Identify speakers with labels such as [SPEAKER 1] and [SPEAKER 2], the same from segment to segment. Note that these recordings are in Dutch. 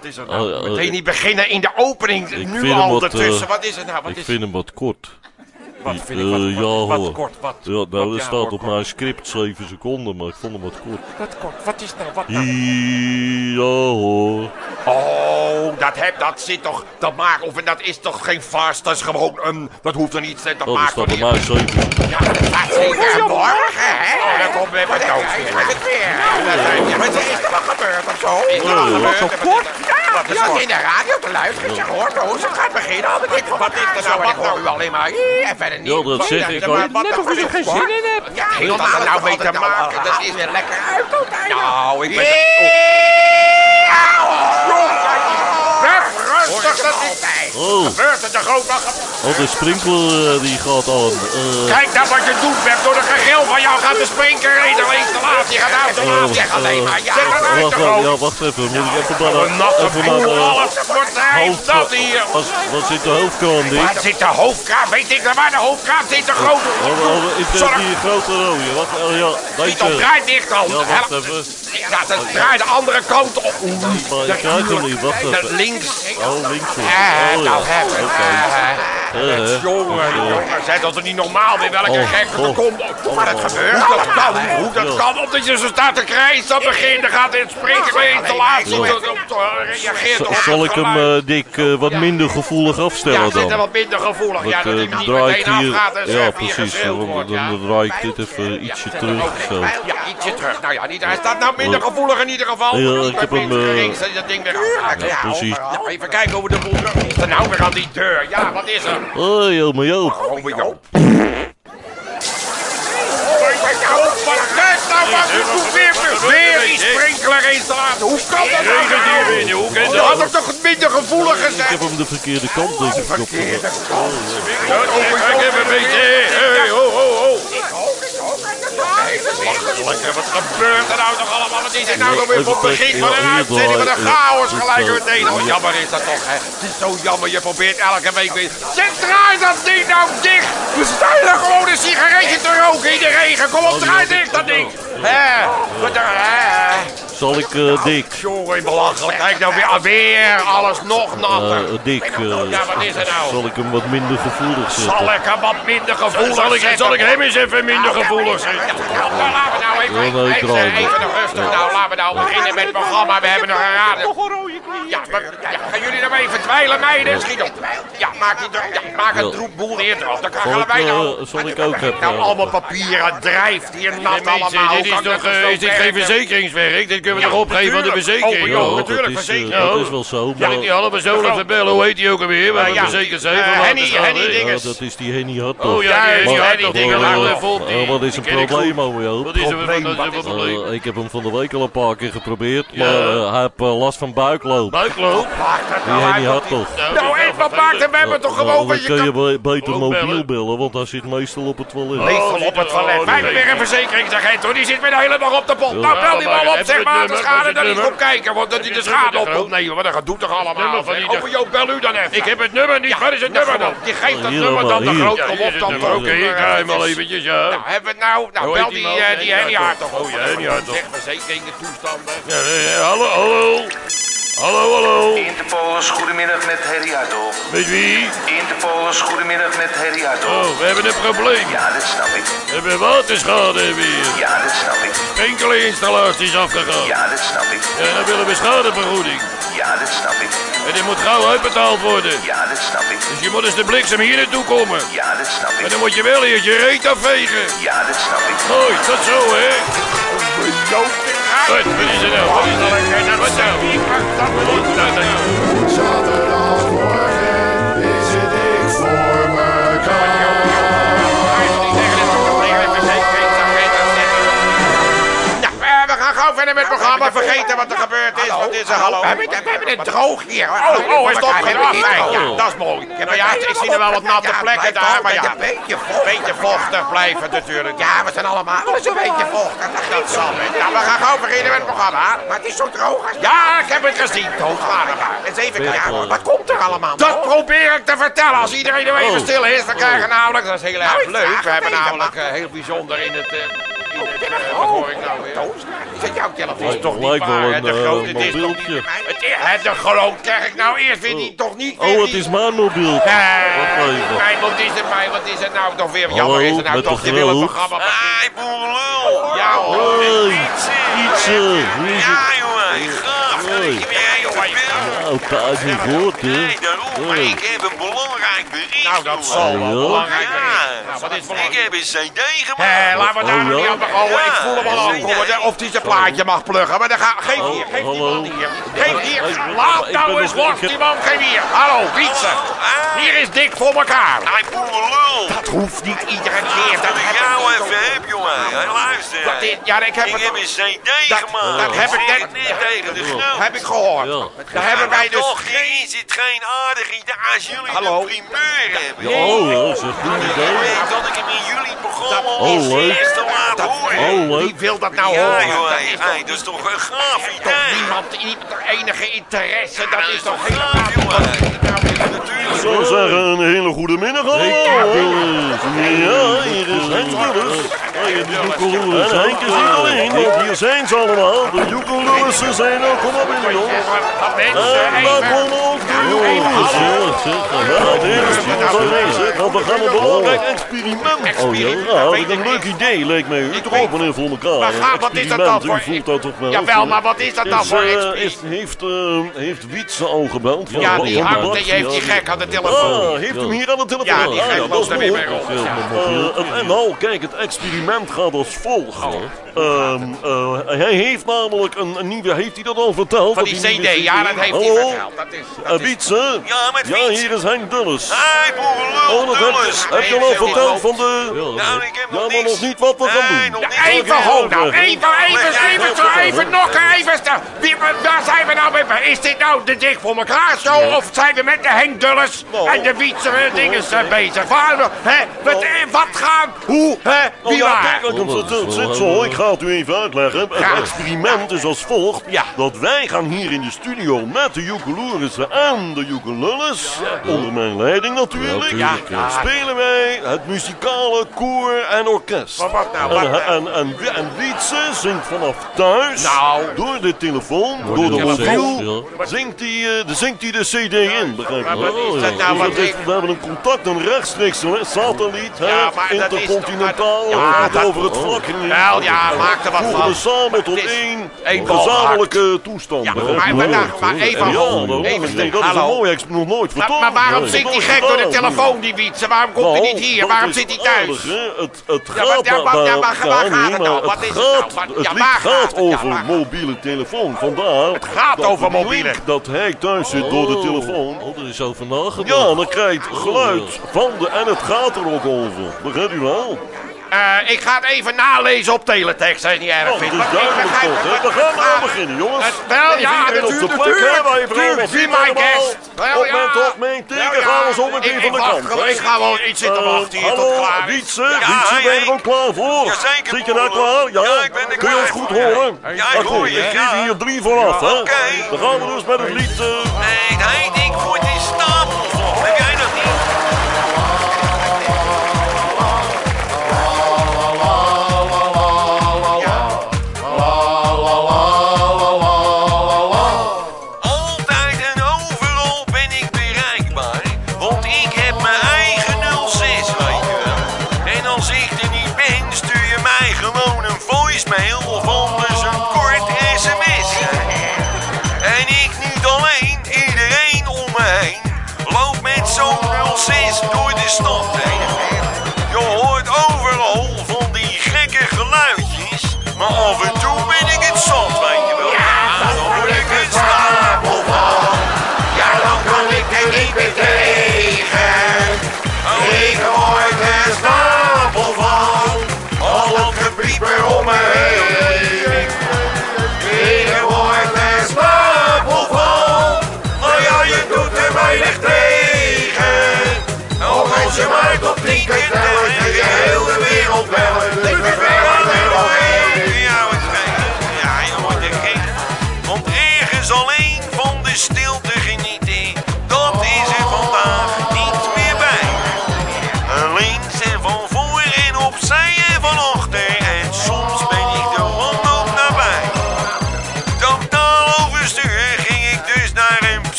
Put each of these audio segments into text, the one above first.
[SPEAKER 1] Wat is er nou?
[SPEAKER 2] Oh, oh,
[SPEAKER 1] Meteen niet beginnen in de opening.
[SPEAKER 2] Ik
[SPEAKER 1] nu al
[SPEAKER 2] wat,
[SPEAKER 1] ertussen.
[SPEAKER 2] eh,
[SPEAKER 1] Wat is het nou? Wat
[SPEAKER 2] Ik
[SPEAKER 1] is
[SPEAKER 2] vind hem wat kort.
[SPEAKER 1] Wat vind ik
[SPEAKER 2] eh,
[SPEAKER 1] wat, wat,
[SPEAKER 2] ja,
[SPEAKER 1] wat
[SPEAKER 2] hoor.
[SPEAKER 1] kort? Wat?
[SPEAKER 2] Ja, nou,
[SPEAKER 1] Wat,
[SPEAKER 2] er staat op
[SPEAKER 1] kort.
[SPEAKER 2] mijn script 7 seconden, maar ik vond hem wat kort.
[SPEAKER 1] Wat kort? Wat is nou? Wat nou?
[SPEAKER 2] Ja, hoor.
[SPEAKER 1] Oh, dat, heb, dat zit toch. Dat maakt. Of dat is toch geen vast. Dat is gewoon een. Dat hoeft er niet. Dat
[SPEAKER 2] Oh, er
[SPEAKER 1] maakt
[SPEAKER 2] staat
[SPEAKER 1] toch
[SPEAKER 2] bij
[SPEAKER 1] niet.
[SPEAKER 2] mij 7.
[SPEAKER 1] Ja, dat staat zeker morgen, hè? Oh, dan komt weer wat dood. Wat is het weer? Ja, Wat is er wat gebeurd of zo? Is er wat
[SPEAKER 2] Oh,
[SPEAKER 1] gebeurd? er- is er in de radio te luisteren? Zeg hoor, Roos, het gaat beginnen. Al van Wat is er nou? Ik hoor u alleen maar. eh, En verder niet.
[SPEAKER 2] Ja, dat zeg
[SPEAKER 1] ja,
[SPEAKER 2] ik ook.
[SPEAKER 3] Net of u er
[SPEAKER 1] is
[SPEAKER 3] geen zin in hebt.
[SPEAKER 1] Ja, dat er nou mee te maken? Dat is weer lekker uit. Nou, ik ben... Bert, rustig, dat is...
[SPEAKER 2] Oh,
[SPEAKER 1] Gebeurt er toch ook nog?
[SPEAKER 2] oh, de sprinkler eh, die gaat aan. Eh,
[SPEAKER 1] Kijk nou wat je doet, Bert. Door de gegil van jou gaat de sprinker in de installatie. Gaat uit de laat. Zeg alleen maar ja.
[SPEAKER 2] Wacht, ja, wacht even. Moet ik even even naar de hoofd-
[SPEAKER 1] dat hier.
[SPEAKER 2] Wat, wat zit de hoofdkraan, Dick?
[SPEAKER 1] Waar zit de hoofdkraan? Weet ik nou waar de hoofdkraan zit? De grote...
[SPEAKER 2] Oh, oh, ik heb
[SPEAKER 1] Zorg.
[SPEAKER 2] die grote rode. Wat, oh, ja,
[SPEAKER 1] Niet op,
[SPEAKER 2] deze.
[SPEAKER 1] draai dicht al.
[SPEAKER 2] Ja, wacht even.
[SPEAKER 1] Ja, dat draai de andere kant op.
[SPEAKER 2] Maar ik krijg hem niet, wacht
[SPEAKER 1] Dat
[SPEAKER 2] even.
[SPEAKER 1] links.
[SPEAKER 2] Oh, Oh, ja.
[SPEAKER 1] Hebben we
[SPEAKER 2] Oké.
[SPEAKER 1] het. Jongen, jongen, zeg dat er niet normaal meer welke
[SPEAKER 2] Oh,
[SPEAKER 1] gek er
[SPEAKER 2] oh.
[SPEAKER 1] komt. Maar dat gebeurt. Hoe dat kan, hoe dat
[SPEAKER 2] Ja.
[SPEAKER 1] kan. Omdat je zo staat te krijgen, dat begint, dan gaat het installatie.
[SPEAKER 2] Ja.
[SPEAKER 1] Dat reageert op
[SPEAKER 2] Zal
[SPEAKER 1] het
[SPEAKER 2] ik hem, eh, Dick, eh, wat minder gevoelig
[SPEAKER 1] Ja,
[SPEAKER 2] afstellen
[SPEAKER 1] zit er
[SPEAKER 2] dan?
[SPEAKER 1] wat minder gevoelig. Ja, dat
[SPEAKER 2] eh,
[SPEAKER 1] niet
[SPEAKER 2] ik
[SPEAKER 1] meteen afgaat en
[SPEAKER 2] Ja, precies. Dan,
[SPEAKER 1] ja.
[SPEAKER 2] dan draai ik dit even ietsje
[SPEAKER 1] er
[SPEAKER 2] terug.
[SPEAKER 1] Ja, ietsje terug. Nou ja, niet, hij staat nou minder gevoelig in ieder geval.
[SPEAKER 2] Ja, ik heb hem,
[SPEAKER 1] dat ding weer
[SPEAKER 2] ja, precies.
[SPEAKER 1] Ja, even kijken hoe we de boel nou weer aan die deur? Ja, wat is er?
[SPEAKER 2] Oh, joh, maar joh.
[SPEAKER 1] Oh, weer Joop. Wat geeft nou wat? U doet weer, weer die sprinklerinstallatie. Hoe kan dat nou?
[SPEAKER 4] Hoe kan
[SPEAKER 1] Je had toch toch minder gevoelig
[SPEAKER 2] Ik
[SPEAKER 1] gezegd?
[SPEAKER 2] heb hem de verkeerde kant, denk ik. op.
[SPEAKER 4] Ik heb een beetje... Hey, ho, ho, ho.
[SPEAKER 1] Lekker, wat gebeurt er nou toch allemaal? Wat is dit nou weer voor het begin van een uitzending? Wat een
[SPEAKER 2] draai-
[SPEAKER 1] chaos gelijk meteen. Oh, jammer is dat toch, hè? Het is zo jammer, je probeert elke week weer... Zeg, draai dat ding nou dicht! We staan er gewoon een sigaretje te roken in de regen. Kom op, draai dicht dat ding! Hè? Wat er...
[SPEAKER 2] Zal ik, eh, Dick...
[SPEAKER 1] Jongen, belachelijk. Kijk nou weer, weer alles nog natter.
[SPEAKER 2] eh, Dick, eh,
[SPEAKER 1] Ja, wat is er nou?
[SPEAKER 2] zal ik hem wat minder gevoelig zetten?
[SPEAKER 1] Zal ik hem wat minder gevoelig
[SPEAKER 4] Zal ik,
[SPEAKER 1] zetten?
[SPEAKER 4] zal ik hem eens even minder gevoelig
[SPEAKER 1] Ja,
[SPEAKER 4] zetten?
[SPEAKER 1] nou, nou, laten we nou even,
[SPEAKER 2] Ja,
[SPEAKER 1] nog rustig. Nou, laten we nou beginnen met het programma. We hebben nog een raad. Ja, maar, ja, gaan jullie nou even dweilen, meiden? Schiet op. Ja, maak, die, ja, maak een
[SPEAKER 2] Ja.
[SPEAKER 1] troepboel neer erop. Dan
[SPEAKER 2] ik,
[SPEAKER 1] wij nou...
[SPEAKER 2] eh, zal ik ook hebben?
[SPEAKER 1] Nou, allemaal papieren, drijft hier nat allemaal.
[SPEAKER 4] dit is toch, eh, is dit geen verzekeringswerk? Kunnen we
[SPEAKER 1] Ja,
[SPEAKER 4] toch opgeven aan de verzekering?
[SPEAKER 1] Oh,
[SPEAKER 2] Ja,
[SPEAKER 1] natuurlijk,
[SPEAKER 2] is, eh,
[SPEAKER 1] verzekering.
[SPEAKER 2] dat is wel zo,
[SPEAKER 4] Ja,
[SPEAKER 2] maar...
[SPEAKER 4] die hadden we zo even bellen. Hoe heet die ook alweer? Waar we
[SPEAKER 1] ja.
[SPEAKER 4] verzekerd zijn
[SPEAKER 1] Eh,
[SPEAKER 4] van
[SPEAKER 1] Henny-
[SPEAKER 4] waterschade,
[SPEAKER 1] Henny? Dinges.
[SPEAKER 2] Dat is die Henny Hartog.
[SPEAKER 4] Oh ja, die,
[SPEAKER 2] Eh,
[SPEAKER 4] vol.
[SPEAKER 2] eh, wat is een
[SPEAKER 4] ik
[SPEAKER 2] probleem, oh?
[SPEAKER 4] Wat is een probleem?
[SPEAKER 2] Eh, ik heb hem van de week al een paar keer geprobeerd,
[SPEAKER 4] Ja.
[SPEAKER 2] maar eh, hij heeft eh, last van buikloop.
[SPEAKER 4] Buikloop?
[SPEAKER 2] Die
[SPEAKER 1] nou
[SPEAKER 2] Henny
[SPEAKER 1] uit?
[SPEAKER 2] Hartog.
[SPEAKER 1] Nou, even wat maakt hem? We hebben toch gewoon
[SPEAKER 2] dan
[SPEAKER 1] wat je
[SPEAKER 2] kun je
[SPEAKER 1] kan...
[SPEAKER 2] be- beter mobiel
[SPEAKER 4] bellen.
[SPEAKER 2] want hij zit meestal op het toilet.
[SPEAKER 1] Meestal op het toilet.
[SPEAKER 4] Oh,
[SPEAKER 1] Wij hebben weer een verzekeringsagent hoor. Die zit weer de hele dag op de pot. Nou, bel die man op. Zeg maar
[SPEAKER 4] het
[SPEAKER 1] de schade hij
[SPEAKER 4] nummer?
[SPEAKER 1] komt kijken. Want dat hij de schade opkomt. Nee, wat dat doet toch allemaal.
[SPEAKER 4] die
[SPEAKER 1] Over jou, bel u dan even.
[SPEAKER 4] Ik heb het nummer niet. Wat is het nummer dan?
[SPEAKER 1] Je geeft dat nummer
[SPEAKER 2] dan
[SPEAKER 1] de groot. op dan.
[SPEAKER 4] Oké, ik ga hem al eventjes, ja.
[SPEAKER 1] Nou, hebben we het nou? Nou, bel
[SPEAKER 4] die
[SPEAKER 1] die, die Henny Hartog.
[SPEAKER 4] Oh, ja, Henny Hartog.
[SPEAKER 1] Zeg verzekeringen, toestanden.
[SPEAKER 4] Ja, hallo, hallo. Hallo, hallo.
[SPEAKER 5] Interpolis, goedemiddag met Harry Hartog.
[SPEAKER 4] Met wie?
[SPEAKER 5] Interpolis, goedemiddag met Harry Hartog.
[SPEAKER 4] Oh, we hebben een probleem.
[SPEAKER 5] Ja, dat snap ik.
[SPEAKER 4] We hebben waterschade hebben we hier.
[SPEAKER 5] Ja, dat snap ik.
[SPEAKER 4] Sprinklerinstallatie is afgegaan.
[SPEAKER 5] Ja, dat snap ik.
[SPEAKER 4] En dan willen we schadevergoeding.
[SPEAKER 5] Ja, dat snap ik.
[SPEAKER 4] En die moet gauw uitbetaald worden.
[SPEAKER 5] Ja, dat snap ik.
[SPEAKER 4] Dus je moet eens de bliksem hier naartoe komen.
[SPEAKER 5] Ja, dat snap
[SPEAKER 4] En
[SPEAKER 5] ik.
[SPEAKER 4] dan moet je wel eerst je reet afvegen.
[SPEAKER 5] Ja, dat snap ik.
[SPEAKER 4] Mooi, tot zo, hè? Wat, wat is er nou? Wat is er? Wat nou?
[SPEAKER 1] Gauw verder met het programma. Vergeten wat er gebeurd is. Wat is er? Hallo. We hebben, het droog hier. Oh, oh, geen af. Ja, dat is mooi. Ja, ik zie er wel wat natte plekken daar. Maar ja, een beetje vochtig blijven natuurlijk. Ja, we zijn allemaal een beetje vochtig. Dat zal het. Ja, we gaan gauw beginnen met het programma. Maar het is zo droog. Ja, ik heb het gezien. Doodwaardig. Eens even kijken. Wat komt er allemaal? Dat probeer ik te vertellen. Als iedereen er even
[SPEAKER 2] Oh.
[SPEAKER 1] stil is, dan krijgen we namelijk... Dat is heel erg
[SPEAKER 3] Nou, ik
[SPEAKER 1] leuk. We hebben namelijk eh, heel bijzonder in het... eh, het... eh, hoor ik nou weer? Is dat jouw telefoon?
[SPEAKER 6] Lijkt-
[SPEAKER 1] is toch niet
[SPEAKER 6] lijkt wel
[SPEAKER 1] waar?
[SPEAKER 6] een,
[SPEAKER 1] Het is
[SPEAKER 6] eh,
[SPEAKER 1] groot, het is toch niet Het het is groot, krijg ik nou eerst weer niet, toch niet
[SPEAKER 6] Oh, het is mijn mobiel.
[SPEAKER 1] Nee, wat is het mij? Wat is het nou toch weer? Jammer is het nou
[SPEAKER 6] met
[SPEAKER 1] toch
[SPEAKER 6] de groot.
[SPEAKER 1] programma.
[SPEAKER 3] Boerenlul.
[SPEAKER 1] Ja hoor.
[SPEAKER 6] Hoi,
[SPEAKER 3] Fietsen.
[SPEAKER 6] fietsen. Hoe is
[SPEAKER 3] Ja,
[SPEAKER 6] het?
[SPEAKER 3] jongen.
[SPEAKER 6] Nou, niet gehoord, hè?
[SPEAKER 3] Nee, daarom. Maar ik heb een belangrijk bericht,
[SPEAKER 1] Nou, dat zal wel
[SPEAKER 6] Ja.
[SPEAKER 1] belangrijk. Nou, wat is
[SPEAKER 3] Ik
[SPEAKER 1] belangrijk?
[SPEAKER 3] heb een cd
[SPEAKER 1] Hé,
[SPEAKER 3] gemaakt.
[SPEAKER 1] laten we daar
[SPEAKER 6] Oh,
[SPEAKER 1] niet aan begonnen. Ik voel hem al aankomen.
[SPEAKER 3] ja.
[SPEAKER 1] Of hij zijn plaatje mag pluggen. Maar dan ga, geef
[SPEAKER 6] Oh,
[SPEAKER 1] hier, geef die
[SPEAKER 6] hallo.
[SPEAKER 1] man hier. Geef hier. Laat
[SPEAKER 6] ik
[SPEAKER 1] nou eens los, die man. Geef hier. Hallo, fietsen.
[SPEAKER 3] Ah.
[SPEAKER 1] Hier is dik voor elkaar.
[SPEAKER 3] Hij boerenlul.
[SPEAKER 1] Dat hoeft niet iedere keer.
[SPEAKER 3] Dat ik
[SPEAKER 1] heb
[SPEAKER 3] jou even heb, jongen. Hé, luister.
[SPEAKER 1] Dat is- Ja, ik heb
[SPEAKER 3] Ik
[SPEAKER 1] het
[SPEAKER 3] heb een cd
[SPEAKER 1] Dat-
[SPEAKER 3] gemaakt.
[SPEAKER 1] dat heb ik net-
[SPEAKER 3] tegen de
[SPEAKER 1] heb ik gehoord. Daar hebben wij dus...
[SPEAKER 3] Toch is het geen aardig idee als jullie
[SPEAKER 1] Hallo?
[SPEAKER 3] een primeur hebben.
[SPEAKER 6] Ja, oh, dat is een goed
[SPEAKER 3] Ik weet dat ik hem in jullie programma
[SPEAKER 6] Oh,
[SPEAKER 3] als
[SPEAKER 6] leuk.
[SPEAKER 3] eerste laat horen.
[SPEAKER 6] Oh,
[SPEAKER 1] Wie wil dat nou
[SPEAKER 3] ja,
[SPEAKER 1] horen?
[SPEAKER 3] joh,
[SPEAKER 1] Dat
[SPEAKER 3] hé,
[SPEAKER 1] is toch
[SPEAKER 3] dat is toch een gaaf
[SPEAKER 1] toch
[SPEAKER 3] idee.
[SPEAKER 1] niemand, niet enige interesse. Dat is toch
[SPEAKER 3] gaaf, jongen. Natuurlijk.
[SPEAKER 6] Ik zou zeggen, een hele goede middag allemaal. Ja, hier is Henk Lullers. En Henk is niet alleen, want hier zijn ze allemaal. De Joekelullersen zijn er. Kom maar binnen, jongens.
[SPEAKER 1] Mensen
[SPEAKER 6] En daar komen ook de Joekelulers. Ja, de studio is aanwezig, want we gaan een belangrijk experiment. Oh ja, nou, is een leuk idee, leek mij. U toch ook meneer voor elkaar.
[SPEAKER 1] Wat is dat dan voor-
[SPEAKER 6] U voelt dat toch wel?
[SPEAKER 1] Jawel, maar wat is dat dan voor
[SPEAKER 6] eh, heeft, eh, heeft Wietse al gebeld? Van
[SPEAKER 1] Ja,
[SPEAKER 6] de-
[SPEAKER 1] die
[SPEAKER 6] van de
[SPEAKER 1] heeft die gek aan de telefoon.
[SPEAKER 6] Ah, heeft hem hier aan de telefoon?
[SPEAKER 1] Ja, die
[SPEAKER 6] Ah,
[SPEAKER 1] gek loopt er weer mee rond.
[SPEAKER 6] Eh, en nou, kijk, het experiment gaat als volgt. Ehm, eh, hij heeft namelijk een, een nieuwe, heeft hij dat al verteld?
[SPEAKER 1] Van
[SPEAKER 6] Dat
[SPEAKER 1] die
[SPEAKER 6] hij
[SPEAKER 1] CD, ja, dat heeft hij
[SPEAKER 6] Hallo?
[SPEAKER 1] verteld. Dat is... Dat?
[SPEAKER 3] Ja, met
[SPEAKER 6] Ja, hier is Henk Dulles.
[SPEAKER 3] Hé, boerenlul,
[SPEAKER 6] Oh, dat heb,
[SPEAKER 3] Dulles.
[SPEAKER 6] heb je al verteld van de...
[SPEAKER 3] Nou, ik heb
[SPEAKER 6] Ja,
[SPEAKER 3] nog
[SPEAKER 6] maar
[SPEAKER 3] niks.
[SPEAKER 6] nog niet wat we gaan
[SPEAKER 3] Nee,
[SPEAKER 6] doen.
[SPEAKER 1] Ja,
[SPEAKER 3] niet.
[SPEAKER 1] even ho nou, even, even,
[SPEAKER 3] Nee,
[SPEAKER 1] even, zo, even nog, even. waar zijn we nou mee? Is dit nou de dik voor elkaar show? Of zijn we met de Henk Dulles en de Wietse eh, dinges eh, bezig? Waar, hè, wat, eh, wat gaan, hoe, hè,
[SPEAKER 6] Nou
[SPEAKER 1] wie
[SPEAKER 6] ja,
[SPEAKER 1] waar?
[SPEAKER 6] kijk, ik hem verteld zit zo, ik ga het u even uitleggen. Het
[SPEAKER 1] Ja.
[SPEAKER 6] experiment is als volgt.
[SPEAKER 1] Ja.
[SPEAKER 6] Dat wij gaan hier in de studio met de Joekeloerissen en de Joekelulles, onder mijn leiding natuurlijk,
[SPEAKER 1] Ja, ja.
[SPEAKER 6] spelen wij het muzikale koor en orkest.
[SPEAKER 1] Wat nou, wat
[SPEAKER 6] en,
[SPEAKER 1] nou?
[SPEAKER 6] en, en, en Wietse zingt vanaf thuis,
[SPEAKER 1] Nou.
[SPEAKER 6] door de telefoon, door de mobiel, zingt hij eh, de, zingt hij de cd in, begrijp je?
[SPEAKER 1] Nou,
[SPEAKER 6] Dus we hebben een contact, een rechtstreeks satelliet, hè, intercontinentaal,
[SPEAKER 1] Ja,
[SPEAKER 6] het gaat
[SPEAKER 1] dat-
[SPEAKER 6] over het vlak.
[SPEAKER 1] Wel, ja, maak er wat van.
[SPEAKER 6] we samen tot één
[SPEAKER 1] één bal
[SPEAKER 6] gezamenlijke toestand.
[SPEAKER 1] Ja, maar, maar, nou, maar even
[SPEAKER 6] Ja,
[SPEAKER 1] ho,
[SPEAKER 6] daarom.
[SPEAKER 1] even
[SPEAKER 6] dat is een
[SPEAKER 1] hallo.
[SPEAKER 6] mooi, ik heb nog nooit
[SPEAKER 1] Maar,
[SPEAKER 6] verteld.
[SPEAKER 1] maar waarom zit die gek door de telefoon, die Wietse? Waarom komt hij
[SPEAKER 6] Nou,
[SPEAKER 1] niet hier?
[SPEAKER 6] dat
[SPEAKER 1] Waarom zit hij thuis?
[SPEAKER 6] Het, gaat
[SPEAKER 1] maar- ja, maar- ja,
[SPEAKER 6] daar-
[SPEAKER 1] maar
[SPEAKER 6] daar
[SPEAKER 1] waar
[SPEAKER 6] niet,
[SPEAKER 1] gaat het nou? Wat is het nou?
[SPEAKER 6] Het
[SPEAKER 1] waar gaat
[SPEAKER 6] over mobiele telefoon. Vandaar
[SPEAKER 1] Het gaat
[SPEAKER 6] dat
[SPEAKER 1] over mobiele.
[SPEAKER 6] dat hij thuis zit door de telefoon.
[SPEAKER 2] Oh, er is over nagedacht.
[SPEAKER 6] Ja, dan krijgt geluid van de... En het gaat er ook over. Begrijpt u wel?
[SPEAKER 1] Eh, ik ga het even nalezen op teletext, als je het niet erg
[SPEAKER 6] Oh,
[SPEAKER 1] vindt.
[SPEAKER 6] is
[SPEAKER 1] Want ik
[SPEAKER 6] duidelijk
[SPEAKER 1] begrijp
[SPEAKER 6] toch,
[SPEAKER 1] het,
[SPEAKER 6] hè? We gaan nou beginnen, jongens.
[SPEAKER 1] Het- wel,
[SPEAKER 6] Even
[SPEAKER 1] ja,
[SPEAKER 6] iedereen op
[SPEAKER 1] natuurlijk,
[SPEAKER 6] de plek,
[SPEAKER 1] natuurlijk. Tuurlijk, be my guest. Wel,
[SPEAKER 6] Op mijn toch, mijn teken, gaan we zo meteen van de kant.
[SPEAKER 1] Ik ga wel iets zitten
[SPEAKER 6] Eh,
[SPEAKER 1] wachten hier tot klaar.
[SPEAKER 6] Wietse, Wietse, ben je er al klaar voor? Zit je nou klaar? Ja?
[SPEAKER 3] Ja, ik ben er
[SPEAKER 6] Kun je ons goed horen?
[SPEAKER 3] Ja, ik hoor
[SPEAKER 6] goed,
[SPEAKER 3] je,
[SPEAKER 6] Ik geef hier drie vooraf, hè?
[SPEAKER 3] Oké.
[SPEAKER 6] Dan gaan we dus met het lied... eh,
[SPEAKER 3] Nee, nee, ik word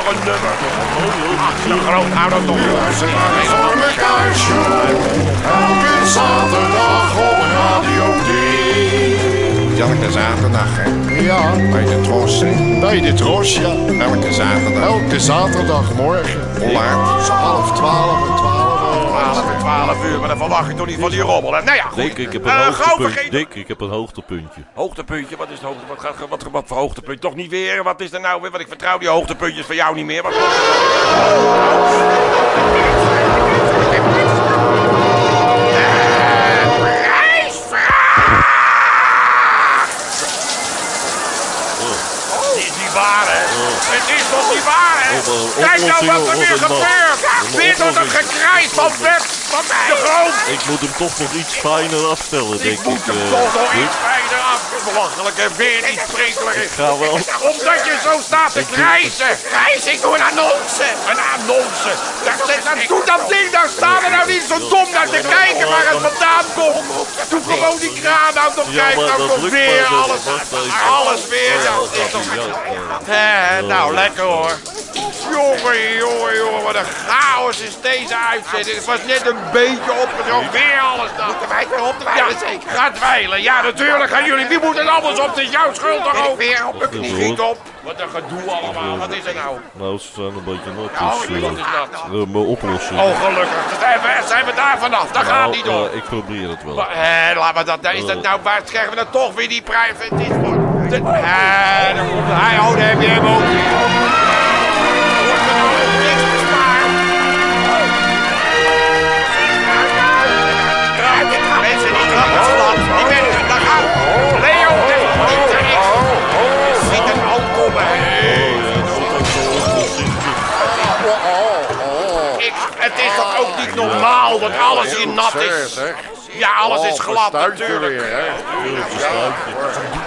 [SPEAKER 3] Nou
[SPEAKER 1] voor een nummer? Ach, toch.
[SPEAKER 7] De Voor elkaar show. Elke zaterdag op Radio 3.
[SPEAKER 1] Elke zaterdag, hè.
[SPEAKER 7] Ja,
[SPEAKER 1] Bij de tros, hè.
[SPEAKER 7] bij de Tros, ja.
[SPEAKER 1] Elke zaterdag.
[SPEAKER 7] Elke zaterdagmorgen.
[SPEAKER 1] Hoe laat?
[SPEAKER 7] Zo half twaalf en twaalf.
[SPEAKER 1] 12 en 12 uur, maar dan verwacht ik toch niet van die rommel. hè. Nou ja, goed.
[SPEAKER 2] Dick, ik heb een
[SPEAKER 1] Eh, gauw
[SPEAKER 2] hoogtepuntje. Dick, ik heb een hoogtepuntje.
[SPEAKER 1] Hoogtepuntje, wat is het hoogte? Wat, gaat, wat, wat voor hoogtepunt? Toch niet weer? Wat is er nou weer? Want ik vertrouw die hoogtepuntjes van jou niet meer. Wat Het is niet waar, hè? Het is toch niet waar, hè?
[SPEAKER 2] Oh, oh,
[SPEAKER 1] Kijk nou wat er weer
[SPEAKER 2] oh, wat
[SPEAKER 1] gebeurt!
[SPEAKER 2] Man.
[SPEAKER 1] Weer tot een gekrijs van Bert van de Groot!
[SPEAKER 2] Ik moet hem toch nog iets fijner afstellen, denk
[SPEAKER 1] Ik
[SPEAKER 2] ik.
[SPEAKER 1] moet hem
[SPEAKER 2] eh,
[SPEAKER 1] toch nog
[SPEAKER 2] Dick.
[SPEAKER 1] iets fijner af. Belachelijk en weer niet sprekelijk.
[SPEAKER 2] Ik ga wel.
[SPEAKER 1] Omdat je zo staat te krijsen. Krijs, ik doe een annonce. Een annonce. Dat, dat, dat, doe dat ding, daar staan we nou niet zo dom naar te kijken waar het vandaan komt. Doe gewoon die kraan uit of
[SPEAKER 2] Ja,
[SPEAKER 1] kijk, nou
[SPEAKER 2] dat
[SPEAKER 1] komt weer alles. Alles weer. Ja. Hè, nou, lekker hoor. Jongen, jongen, jongen, wat een chaos is deze uitzending. Het was net een beetje opgedroogd. Weer alles dan. Moeten wij weer op de ja, zeker? Gaat wijlen. Ja, natuurlijk gaan jullie. Wie moet het anders op? Het is jouw schuld toch ook? Weer op knie. Giet op. Wat een gedoe allemaal. Wat is er nou?
[SPEAKER 2] Nou, ze zijn een beetje nat,
[SPEAKER 1] Oh,
[SPEAKER 2] dus eh,
[SPEAKER 1] wat is dat?
[SPEAKER 2] eh, mijn oplossing.
[SPEAKER 1] Oh, gelukkig. Zijn we, zijn we daar vanaf? Dat gaat
[SPEAKER 2] Nou,
[SPEAKER 1] niet door.
[SPEAKER 2] eh, ik probeer het wel.
[SPEAKER 1] Maar, Hé, laat maar dat. Is dat nou, waar krijgen we dan toch weer die prijs? Het is Hé, hij. Oh, daar heb je hem ook weer. Wordt ook niet normaal dat alles hier nat is? Ja, alles is glad natuurlijk.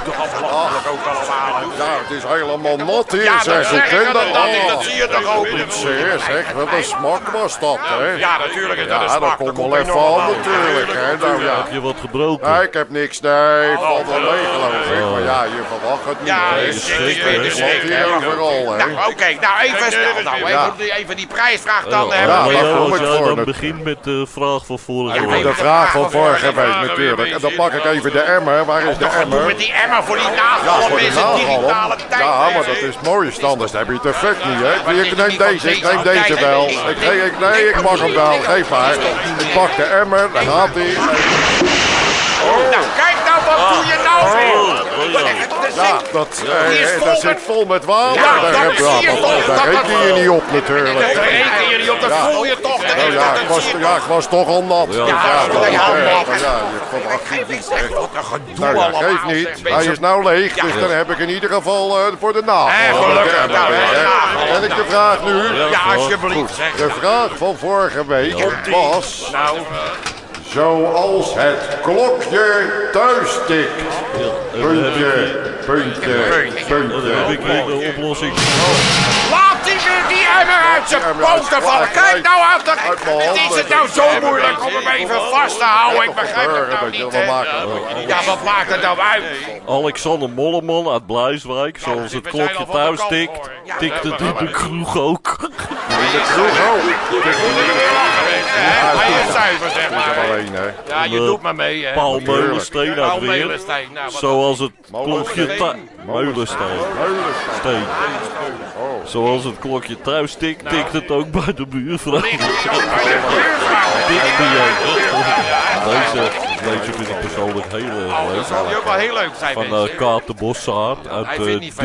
[SPEAKER 1] Toch afgelopen ook allemaal.
[SPEAKER 7] Ja, het is helemaal nat hier,
[SPEAKER 1] Ja,
[SPEAKER 7] zeg. Ik
[SPEAKER 1] ik
[SPEAKER 7] ken
[SPEAKER 1] dat
[SPEAKER 7] al.
[SPEAKER 1] dat zie je toch ook.
[SPEAKER 7] Zeer, zeg. Wat een smak was dat, hè?
[SPEAKER 1] Ja, natuurlijk is dat een
[SPEAKER 7] Ja, dat
[SPEAKER 1] smak.
[SPEAKER 7] komt wel even aan natuurlijk, hè? Nou ja.
[SPEAKER 2] Heb je wat gebroken?
[SPEAKER 7] Nee, ik heb niks, nee. Valt wel mee, geloof ik.
[SPEAKER 2] Oh.
[SPEAKER 7] Maar ja, je verwacht het niet,
[SPEAKER 1] Ja, je
[SPEAKER 2] zeker,
[SPEAKER 1] weet
[SPEAKER 2] hè?
[SPEAKER 1] het
[SPEAKER 7] Want
[SPEAKER 1] zeker.
[SPEAKER 7] hier overal, hè?
[SPEAKER 1] Nou, oké. Nou, even snel. Nou, even, even die prijsvraag dan.
[SPEAKER 2] Ja,
[SPEAKER 7] daar kom ik voor.
[SPEAKER 2] dan begint met de vraag van vorige week.
[SPEAKER 7] De vraag van vorige week natuurlijk. En dan pak ik even de emmer. Waar is de emmer?
[SPEAKER 1] met die emmer voor die
[SPEAKER 7] Ja, voor de
[SPEAKER 1] is het digitale
[SPEAKER 7] nagelom.
[SPEAKER 1] tijd.
[SPEAKER 7] Ja, maar dat is het mooiste. Anders heb je het effect niet, hè? Ik neem deze, ik neem deze wel.
[SPEAKER 1] Ik-
[SPEAKER 7] Ik, nee, ik, mag hem wel. Geef maar. Ik pak de emmer, daar gaat hij.
[SPEAKER 1] Nou, kijk nou wat doe je nou
[SPEAKER 2] ja.
[SPEAKER 7] Dat, eh, eh, dat
[SPEAKER 1] met-
[SPEAKER 7] zit vol met water.
[SPEAKER 1] Ja,
[SPEAKER 7] daar
[SPEAKER 1] dat
[SPEAKER 7] heb-
[SPEAKER 1] zie je toch,
[SPEAKER 7] daar reken je niet op natuurlijk.
[SPEAKER 1] Dat reken je niet op, dat voel je toch.
[SPEAKER 7] Oh ja, ik was, ja, ik was toch al nat.
[SPEAKER 2] Ja,
[SPEAKER 7] Ja,
[SPEAKER 1] ja,
[SPEAKER 7] Nou geeft niet.
[SPEAKER 1] zeg.
[SPEAKER 7] Hij is nou leeg, dus dan heb ik in ieder geval eh, voor de.
[SPEAKER 1] Hé, gelukkig, nou.
[SPEAKER 7] En ik de vraag nu.
[SPEAKER 1] Ja, alsjeblieft.
[SPEAKER 7] De vraag van vorige week was...
[SPEAKER 1] Nou,
[SPEAKER 7] Zoals het klokje thuis tikt. Puntje, puntje,
[SPEAKER 2] Dan heb ik de oplossing.
[SPEAKER 1] laat die weer die emmer uit zijn poten vallen. Kijk nou uit. dat- is het nou zo moeilijk om hem even vast te houden. Ik begrijp het nou niet. Ja, wat maakt het nou uit?
[SPEAKER 2] Alexander Molleman uit Blijswijk. Zoals het klokje thuis
[SPEAKER 1] de
[SPEAKER 2] tikt, tikt het in de kroeg ook.
[SPEAKER 1] Hij is zuiver, zeg maar.
[SPEAKER 7] Alleen, hè.
[SPEAKER 1] Ja, je doet maar mee, hè.
[SPEAKER 2] Paul Meulensteen uit Weer.
[SPEAKER 1] Nou,
[SPEAKER 2] Zoals het klokje
[SPEAKER 1] Meulensteen?
[SPEAKER 2] thuis... Meulensteen. Steen. Zoals het klokje thuis tikt, tikt het ook bij de buurvrouw. Deze, deze vind ik persoonlijk heel erg
[SPEAKER 1] Oh,
[SPEAKER 2] leuk.
[SPEAKER 1] dat zal die ook wel heel leuk zijn,
[SPEAKER 2] Van uh, Kaat de Bossaard uit uh,
[SPEAKER 1] vindt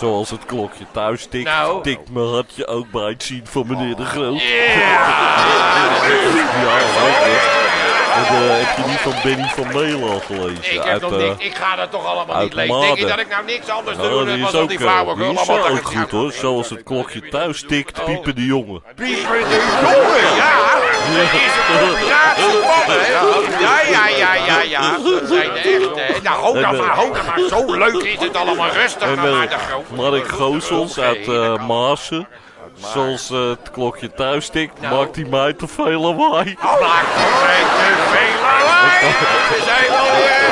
[SPEAKER 1] niet.
[SPEAKER 2] Zoals het klokje thuis tikt,
[SPEAKER 1] Nou.
[SPEAKER 2] tikt mijn hartje ook bij het zien van meneer de Groot.
[SPEAKER 1] Ja,
[SPEAKER 2] Ja, eh, heb je die van Benny van Meel al gelezen?
[SPEAKER 1] ik heb
[SPEAKER 2] uit,
[SPEAKER 1] nog
[SPEAKER 2] eh,
[SPEAKER 1] niks. Ik ga dat toch allemaal
[SPEAKER 2] uit
[SPEAKER 1] niet lezen. Denk je
[SPEAKER 2] Maden.
[SPEAKER 1] dat ik nou niks anders
[SPEAKER 2] nou,
[SPEAKER 1] doe?
[SPEAKER 2] die
[SPEAKER 1] was al
[SPEAKER 2] ook,
[SPEAKER 1] die
[SPEAKER 2] eh,
[SPEAKER 1] flauwekul.
[SPEAKER 2] die is
[SPEAKER 1] allemaal
[SPEAKER 2] ook goed hoor. Zoals het klokje thuis tikt, piepen de jongen.
[SPEAKER 1] Pieper de jongen, ja. Combinatie. Ja, ja, ja, ja, ja. Dat zijn de echte, hè. Nou, hou
[SPEAKER 2] eh,
[SPEAKER 1] maar, hou maar. Zo leuk is het allemaal. Rustig maar, de groot.
[SPEAKER 2] Mark Goossels
[SPEAKER 1] Oké,
[SPEAKER 2] uit eh Zoals eh, het klokje thuis tikt,
[SPEAKER 1] Nou.
[SPEAKER 2] maakt hij mij te veel lawaai.
[SPEAKER 1] Maak toch niet te veel lawaai. We zijn alweer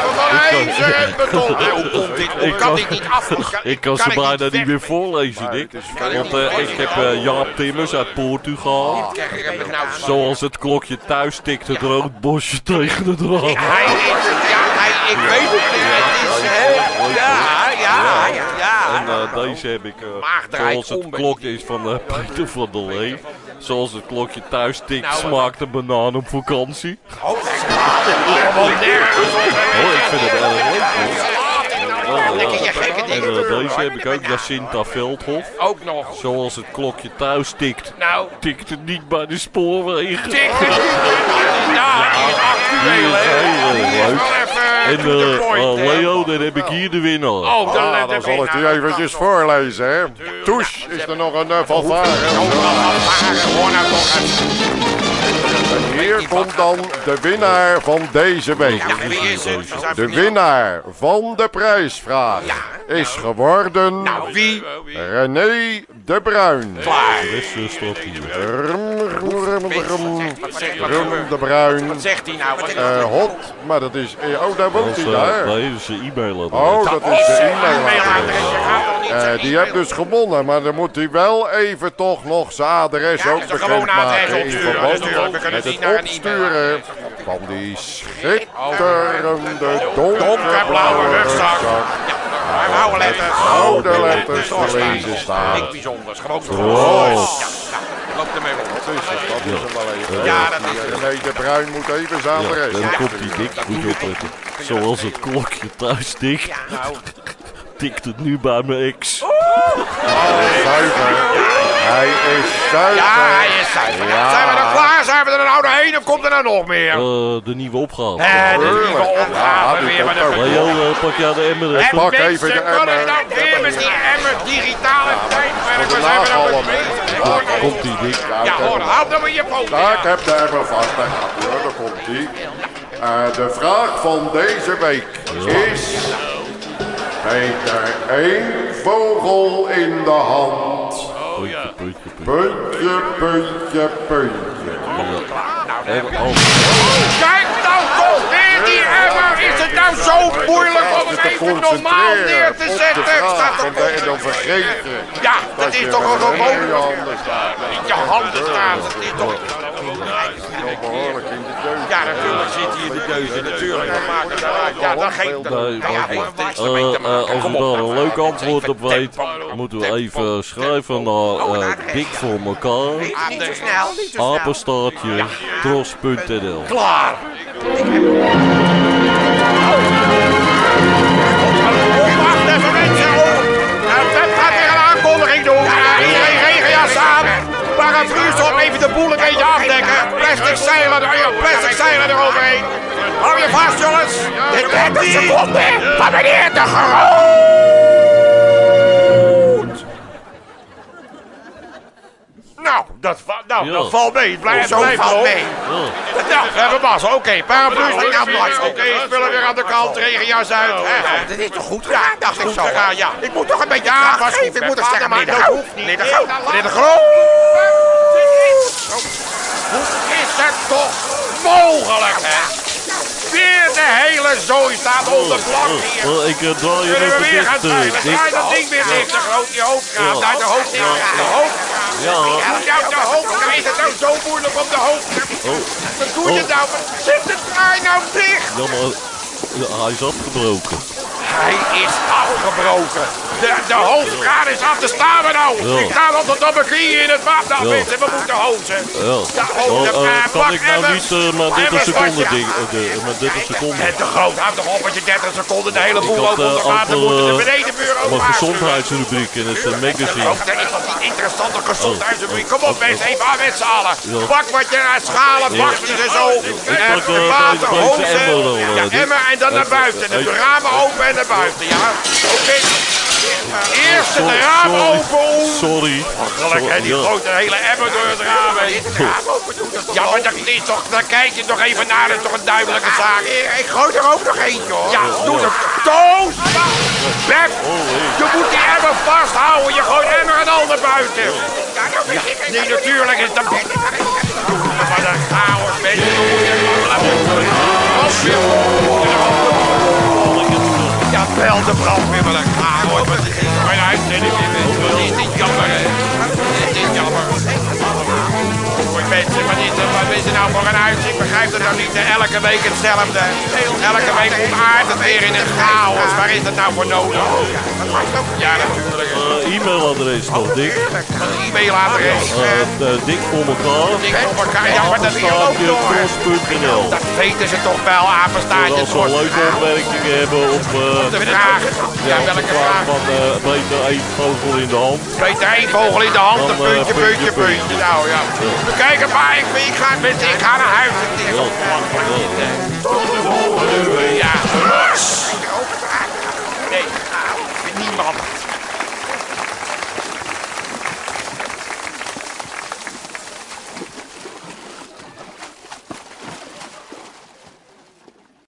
[SPEAKER 2] Ik
[SPEAKER 1] kan
[SPEAKER 2] kan-
[SPEAKER 1] dit niet af?
[SPEAKER 2] Ik kan ze bijna niet meer voorlezen, Dick. Want eh, ik heb eh, Jaap Timmers uit Portugal.
[SPEAKER 1] Nou
[SPEAKER 2] Zoals het klokje thuis tikt, het roodbosje tegen het raam.
[SPEAKER 1] Hij is, ja, hij, ik weet het niet. Het is, hè. Ja, ja, ja.
[SPEAKER 2] En eh, deze heb ik, eh, zoals het klokje is van eh, Peter van der Lee. Zoals het klokje thuis tikt,
[SPEAKER 1] Nou,
[SPEAKER 2] smaakt een banaan op vakantie.
[SPEAKER 1] Oh.
[SPEAKER 2] Oh, ik vind het erg leuk
[SPEAKER 1] lekker je gekke
[SPEAKER 2] En
[SPEAKER 1] dingen
[SPEAKER 2] eh, deze heb ik ook, Jacinta Veldhof.
[SPEAKER 1] Ook nog.
[SPEAKER 2] Zoals het klokje thuis tikt,
[SPEAKER 1] Nou,
[SPEAKER 2] tikt het niet bij de spoorwegen.
[SPEAKER 1] tik het niet. Ja, die is actueel, hè.
[SPEAKER 2] En eh, eh,
[SPEAKER 1] hè.
[SPEAKER 2] Leo, dan heb ik hier de winnaar.
[SPEAKER 1] Oh, dan
[SPEAKER 7] Ah, dan zal ik die eventjes voorlezen, hè. Toes, is er nog een uh, fanfare?
[SPEAKER 1] Hoor nou toch eens.
[SPEAKER 7] En hier komt dan de winnaar van deze week.
[SPEAKER 1] Ja, zijn
[SPEAKER 7] De winnaar van de prijsvraag is geworden
[SPEAKER 1] Nou, wie?
[SPEAKER 7] René de Bruin.
[SPEAKER 1] Klaar.
[SPEAKER 7] Rum, de Bruin.
[SPEAKER 1] Wat zegt hij nou?
[SPEAKER 7] Eh, hot, maar dat is... Oh, daar woont hij daar.
[SPEAKER 2] nee, dat is een e-mailadres.
[SPEAKER 7] Oh, dat is de e-mailadres. Eh,
[SPEAKER 1] zijn
[SPEAKER 7] die heeft dus gewonnen, maar dan moet hij wel even toch nog zijn adres
[SPEAKER 1] Ja,
[SPEAKER 7] ook
[SPEAKER 1] dus
[SPEAKER 7] bekendmaken
[SPEAKER 1] adres opsturen. We kunnen
[SPEAKER 7] met
[SPEAKER 1] het
[SPEAKER 7] het opsturen van die schitterende donkerblauwe
[SPEAKER 1] rugzak. Maar oude letters.
[SPEAKER 7] Oude letters te lezen staan.
[SPEAKER 1] Niks bijzonders. Gewoon zo.
[SPEAKER 2] Oh.
[SPEAKER 1] Ja, ja. Loop ermee rond.
[SPEAKER 7] Dus dat is hem wel even.
[SPEAKER 1] Ja, dat is het.
[SPEAKER 7] René de Bruin moet even zijn
[SPEAKER 2] Ja,
[SPEAKER 7] adres.
[SPEAKER 2] dan komt die dik goed opletten. Zoals het klokje thuis tikt,
[SPEAKER 1] Nou,
[SPEAKER 2] tikt het nu bij mijn ex.
[SPEAKER 7] Zuiver. Hij is zuiver.
[SPEAKER 1] ja, hij is zuiver.
[SPEAKER 7] Ja.
[SPEAKER 1] Zijn we er klaar? Zijn we er nou doorheen of komt er nou nog meer?
[SPEAKER 2] Eh, de nieuwe opgave.
[SPEAKER 1] Eh, de nieuwe.
[SPEAKER 7] Ja,
[SPEAKER 1] opgave
[SPEAKER 7] die
[SPEAKER 1] weer. Maar
[SPEAKER 2] Leo, eh, pak jij de emmer
[SPEAKER 1] En
[SPEAKER 2] even.
[SPEAKER 7] Pak even
[SPEAKER 1] mensen,
[SPEAKER 7] de
[SPEAKER 1] kan
[SPEAKER 7] emmer.
[SPEAKER 1] het nou weer met die emmer digitale tijdperk?
[SPEAKER 7] de
[SPEAKER 1] Waar zijn we nou mee?
[SPEAKER 7] Ja,
[SPEAKER 2] Komt die dik.
[SPEAKER 1] Ja, hoor, houd nou maar je poot.
[SPEAKER 7] Ja, ik heb de emmer vast. Daar komt hij. Eh, de vraag van deze week is... Peter, één vogel in de hand.
[SPEAKER 2] Puntje, puntje, puntje.
[SPEAKER 7] Puntje, puntje,
[SPEAKER 1] Kijk nou toch weer die emmer. Is het nou zo moeilijk om
[SPEAKER 7] Je te
[SPEAKER 1] even normaal neer te zetten? Staat
[SPEAKER 7] want
[SPEAKER 1] toch
[SPEAKER 7] dan- dan vergeet je.
[SPEAKER 1] Ja, dat is
[SPEAKER 7] je
[SPEAKER 1] toch een gewoon...
[SPEAKER 7] in je handen
[SPEAKER 1] je staat. Dat is toch...
[SPEAKER 7] Behoorlijk in de deuk.
[SPEAKER 1] Ja, natuurlijk zit hij in de deuzen. Natuurlijk, dat maakt het uit. Ja, dat geeft...
[SPEAKER 2] Eh, eh, als u daar een leuk antwoord op weet, moeten we even schrijven naar eh, dik voor elkaar,
[SPEAKER 1] Niet zo snel, niet zo snel.
[SPEAKER 2] apenstaartje, tros.nl.
[SPEAKER 1] Klaar. Plastic zeilen, er- ja, plastic zeilen eroverheen. Hou je vast, jongens. De 30 seconden van meneer de Groot. Nou, dat, nou, dat valt mee. Het blijft
[SPEAKER 8] Zo
[SPEAKER 1] blijft
[SPEAKER 8] valt mee.
[SPEAKER 2] Ja.
[SPEAKER 1] Nou, we hebben Bas. Oké, aflats. Oké, spullen weer aan de kant, regenjas uit. hè.
[SPEAKER 8] Dat is toch goed gedaan, dacht ik zo.
[SPEAKER 1] ja.
[SPEAKER 8] Ik moet toch een beetje
[SPEAKER 1] Ja,
[SPEAKER 8] kracht
[SPEAKER 1] was
[SPEAKER 8] geven.
[SPEAKER 1] goed,
[SPEAKER 8] Ik moet zeggen,
[SPEAKER 1] Maar
[SPEAKER 8] meneer de
[SPEAKER 1] dat
[SPEAKER 8] Groot.
[SPEAKER 1] hoeft niet.
[SPEAKER 8] Meneer de Groot.
[SPEAKER 1] Dat. Hoe is het toch mogelijk, hè? Weer de hele zooi staat onder blok hier.
[SPEAKER 2] Oh, ik uh, draai je
[SPEAKER 1] Kunnen we weer gaan
[SPEAKER 2] dicht. eh.
[SPEAKER 1] Draai dat ding weer dicht, de groot, die hoofdkraan.
[SPEAKER 2] Ja.
[SPEAKER 1] Daar de hoofdkraan. De hoofdkraan.
[SPEAKER 2] Ja.
[SPEAKER 1] Nou, de hoofdkraan. Is het nou zo moeilijk om de hoofdkraan? Wat doe je
[SPEAKER 2] Oh.
[SPEAKER 1] nou? Zet de draai nou dicht.
[SPEAKER 2] Ja, maar hij is afgebroken.
[SPEAKER 1] Hij is afgebroken. De, de hoofdkraan is af. Daar staan we nou.
[SPEAKER 2] Ja.
[SPEAKER 1] Ik sta al tot op mijn knieën in het water.
[SPEAKER 2] Ja.
[SPEAKER 1] mensen, we moeten hozen.
[SPEAKER 2] Ja. Oh,
[SPEAKER 1] oh, de
[SPEAKER 2] eh,
[SPEAKER 1] kraan.
[SPEAKER 2] kan ik nou niet eh, maar 30
[SPEAKER 1] Even
[SPEAKER 2] seconden ding, de, maar 30 seconden?
[SPEAKER 1] En te groot, houd toch op met je 30 seconden de hele boel
[SPEAKER 2] Ik
[SPEAKER 1] ook onder water
[SPEAKER 2] ook,
[SPEAKER 1] moeten. De benedenbureau
[SPEAKER 2] Mijn gezondheidsrubriek in het magazine.
[SPEAKER 1] Ook dat is toch die interessante gezondheidsrubriek. Kom op mensen, even aan met z'n allen. Pak wat je uit schalen, bakjes en zo.
[SPEAKER 2] Ik
[SPEAKER 1] En
[SPEAKER 2] pak,
[SPEAKER 1] water, hozen. Ja, emmer en dan naar buiten. De
[SPEAKER 2] even-
[SPEAKER 1] ramen open en buiten, ja. Oké. Eerst de
[SPEAKER 2] Sorry,
[SPEAKER 1] ramen
[SPEAKER 2] sorry.
[SPEAKER 1] open.
[SPEAKER 2] Sorry.
[SPEAKER 1] Gelukkig, hè, die
[SPEAKER 2] Ja.
[SPEAKER 1] grote hele emmer door het raam heen. Ja, maar dat is toch, daar kijk je toch even naar. Dat is toch een duidelijke zaak.
[SPEAKER 8] Ik gooi er ook nog eentje, hoor.
[SPEAKER 1] Ja, doe het. Toos! Beb, je moet die emmer vasthouden. Je gooit emmer en al naar buiten.
[SPEAKER 8] Ja, nou het.
[SPEAKER 1] Nee, natuurlijk is dat... Wat een chaos, mensen. Ja, bel de brandweer, dit voor een uitzending, mensen? Wat is dit jammer? Mensen, wat is het, wat is het nou voor een uitzending? Ik begrijp het nou niet. Elke week hetzelfde. Elke week ontaart het weer in een chaos. Waar is dat nou voor nodig? Ja, natuurlijk.
[SPEAKER 2] Eh, e-mailadres nog, Dick.
[SPEAKER 1] Een e-mailadres.
[SPEAKER 2] Eh, Dick voor elkaar.
[SPEAKER 1] Dik op elkaar. Ja, maar dat is ook
[SPEAKER 2] tros.nl.
[SPEAKER 1] Dat weten ze toch wel, apenstaartje.
[SPEAKER 2] Als ze een leuke opmerkingen hebben op eh,
[SPEAKER 1] De vraag. Ja, welke
[SPEAKER 2] vraag van beter één vogel in de hand.
[SPEAKER 1] Beter één vogel in de hand, een puntje,
[SPEAKER 2] puntje,
[SPEAKER 1] puntje. Nou ja. Kijk een paar, ik, ik, ga, mensen, ik ga naar huis. Het is
[SPEAKER 2] Ja.
[SPEAKER 1] op Ja.